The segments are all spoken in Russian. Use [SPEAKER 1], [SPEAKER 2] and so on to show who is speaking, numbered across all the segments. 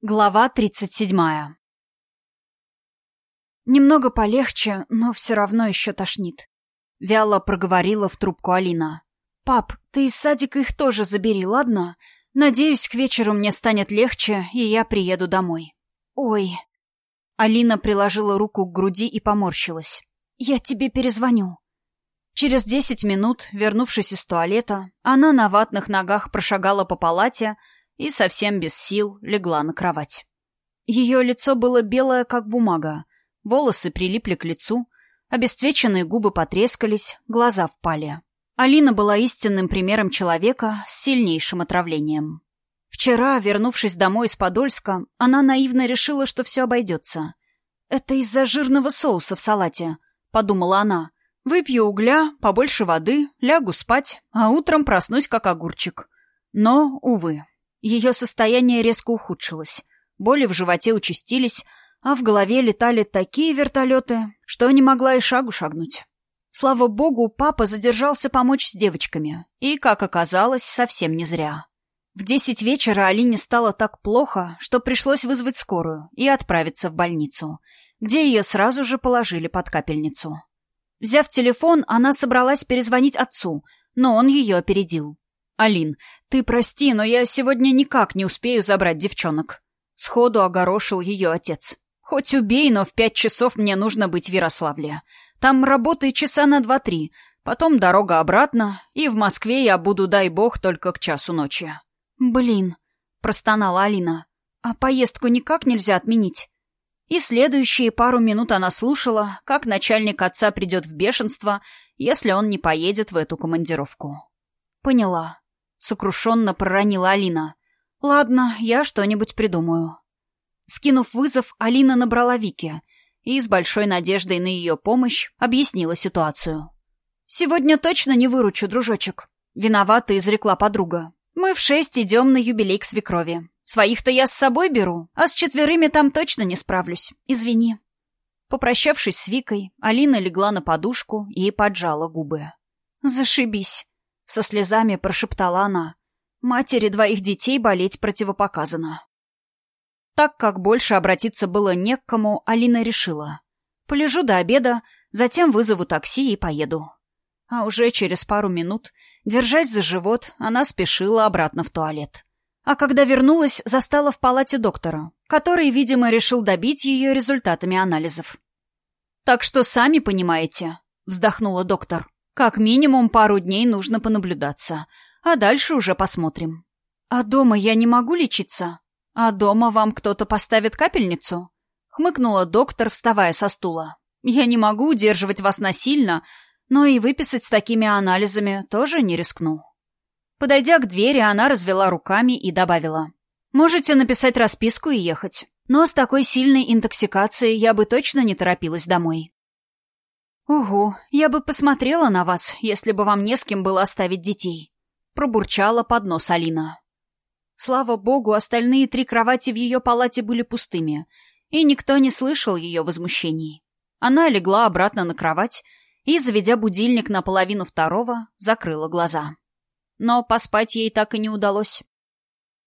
[SPEAKER 1] Глава тридцать седьмая «Немного полегче, но все равно еще тошнит», — вяло проговорила в трубку Алина. «Пап, ты из садика их тоже забери, ладно? Надеюсь, к вечеру мне станет легче, и я приеду домой». «Ой...» Алина приложила руку к груди и поморщилась. «Я тебе перезвоню». Через десять минут, вернувшись из туалета, она на ватных ногах прошагала по палате, — и совсем без сил легла на кровать. Ее лицо было белое, как бумага, волосы прилипли к лицу, обесцвеченные губы потрескались, глаза впали. Алина была истинным примером человека с сильнейшим отравлением. Вчера, вернувшись домой из Подольска, она наивно решила, что все обойдется. «Это из-за жирного соуса в салате», — подумала она. «Выпью угля, побольше воды, лягу спать, а утром проснусь как огурчик». Но, увы, ее состояние резко ухудшилось. Боли в животе участились, а в голове летали такие вертолеты, что не могла и шагу шагнуть. Слава богу, папа задержался помочь с девочками. И, как оказалось, совсем не зря. В десять вечера Алине стало так плохо, что пришлось вызвать скорую и отправиться в больницу, где ее сразу же положили под капельницу. Взяв телефон, она собралась перезвонить отцу, но он ее опередил. «Алин, ты прости, но я сегодня никак не успею забрать девчонок». Сходу огорошил ее отец. «Хоть убей, но в пять часов мне нужно быть в Ярославле. Там работы часа на два-три, потом дорога обратно, и в Москве я буду, дай бог, только к часу ночи». «Блин», — простонала Алина, — «а поездку никак нельзя отменить?» И следующие пару минут она слушала, как начальник отца придет в бешенство, если он не поедет в эту командировку. «Поняла», — сокрушенно проронила Алина. «Ладно, я что-нибудь придумаю». Скинув вызов, Алина набрала Вики и с большой надеждой на ее помощь объяснила ситуацию. «Сегодня точно не выручу, дружочек», — виновата изрекла подруга. «Мы в шесть идем на юбилей к свекрови. Своих-то я с собой беру, а с четверыми там точно не справлюсь. Извини». Попрощавшись с Викой, Алина легла на подушку и поджала губы. «Зашибись», со слезами прошептала она. Матери двоих детей болеть противопоказано. Так как больше обратиться было не к кому, Алина решила. Полежу до обеда, затем вызову такси и поеду. А уже через пару минут, держась за живот, она спешила обратно в туалет. А когда вернулась, застала в палате доктора, который, видимо, решил добить ее результатами анализов. «Так что сами понимаете», — вздохнула доктор. Как минимум пару дней нужно понаблюдаться, а дальше уже посмотрим. А дома я не могу лечиться? А дома вам кто-то поставит капельницу? Хмыкнула доктор, вставая со стула. Я не могу удерживать вас насильно, но и выписать с такими анализами тоже не рискну. Подойдя к двери, она развела руками и добавила. «Можете написать расписку и ехать. Но с такой сильной интоксикацией я бы точно не торопилась домой. «Угу, я бы посмотрела на вас, если бы вам не с кем было оставить детей», — пробурчала под нос Алина. Слава богу, остальные три кровати в ее палате были пустыми, и никто не слышал ее возмущений. Она легла обратно на кровать и, заведя будильник на половину второго, закрыла глаза. Но поспать ей так и не удалось.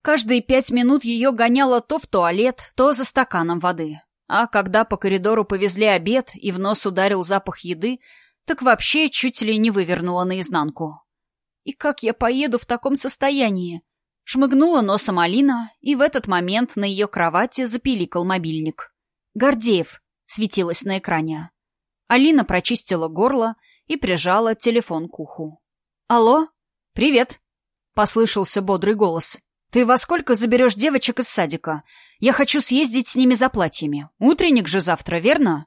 [SPEAKER 1] Каждые пять минут ее гоняло то в туалет, то за стаканом воды. А когда по коридору повезли обед и в нос ударил запах еды, так вообще чуть ли не вывернула наизнанку. «И как я поеду в таком состоянии?» Шмыгнула носом Алина, и в этот момент на ее кровати запиликал мобильник. «Гордеев», — светилось на экране. Алина прочистила горло и прижала телефон к уху. «Алло? Привет!» — послышался бодрый голос. «Ты во сколько заберешь девочек из садика? Я хочу съездить с ними за платьями. Утренник же завтра, верно?»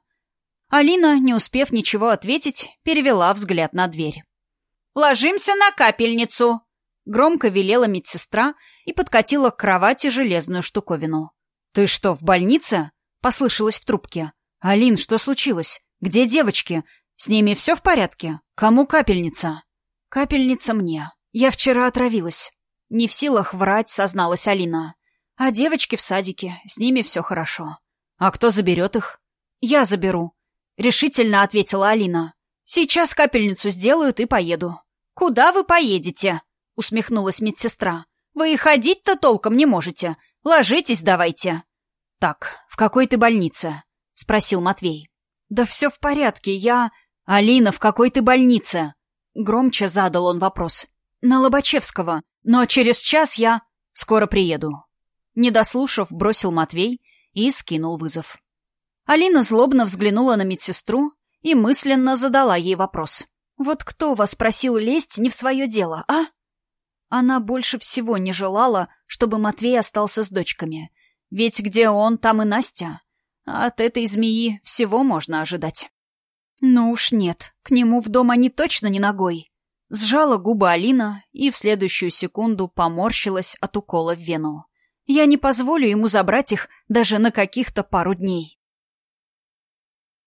[SPEAKER 1] Алина, не успев ничего ответить, перевела взгляд на дверь. «Ложимся на капельницу!» Громко велела медсестра и подкатила к кровати железную штуковину. «Ты что, в больнице?» — послышалось в трубке. «Алин, что случилось? Где девочки? С ними все в порядке? Кому капельница?» «Капельница мне. Я вчера отравилась». Не в силах врать, созналась Алина. А девочки в садике, с ними все хорошо. А кто заберет их? Я заберу. Решительно ответила Алина. Сейчас капельницу сделают и поеду. Куда вы поедете? Усмехнулась медсестра. Вы и ходить-то толком не можете. Ложитесь давайте. Так, в какой ты больнице? Спросил Матвей. Да все в порядке, я... Алина, в какой ты больнице? Громче задал он вопрос. На Лобачевского. Но через час я... Скоро приеду. Не дослушав, бросил Матвей и скинул вызов. Алина злобно взглянула на медсестру и мысленно задала ей вопрос. «Вот кто вас просил лезть не в свое дело, а?» Она больше всего не желала, чтобы Матвей остался с дочками. Ведь где он, там и Настя. От этой змеи всего можно ожидать. Ну уж нет, к нему в дом они точно не ногой. Сжала губы Алина и в следующую секунду поморщилась от укола в вену. Я не позволю ему забрать их даже на каких-то пару дней.